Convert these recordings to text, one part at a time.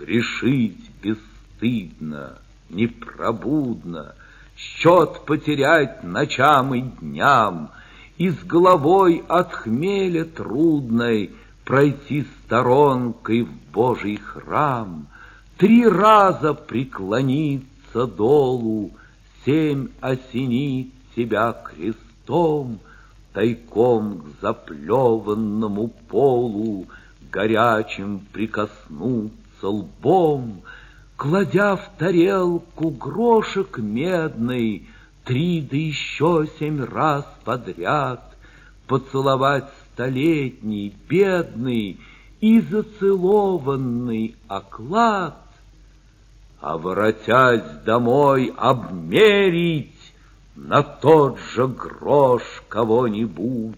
Грешить бесстыдно, непробудно, Счет потерять ночам и дням, И с головой от хмеля трудной Пройти сторонкой в Божий храм, Три раза преклониться долу, Семь осенить тебя крестом, Тайком к заплеванному полу Горячим прикоснуться лбом, Кладя в тарелку грошек медный, Три да еще семь раз подряд Поцеловать столетний, бедный И зацелованный оклад, А воротясь домой обмерить На тот же грош кого-нибудь,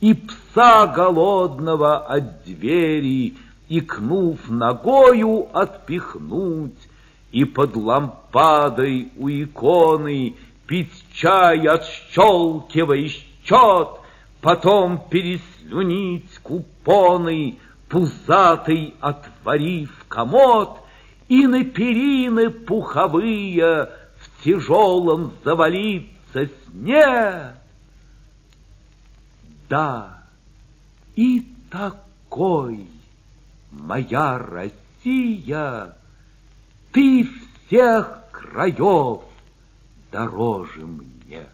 И пса голодного от двери, Икнув ногою, отпихнуть, И под лампадой у иконы Пить чай, отщелкивая счет, Потом переслюнить купоны, Пузатый отворив комод, И на перины пуховые В тяжелом завалиться сне. Да, и такой моя Россия, Ты всех краев дороже мне.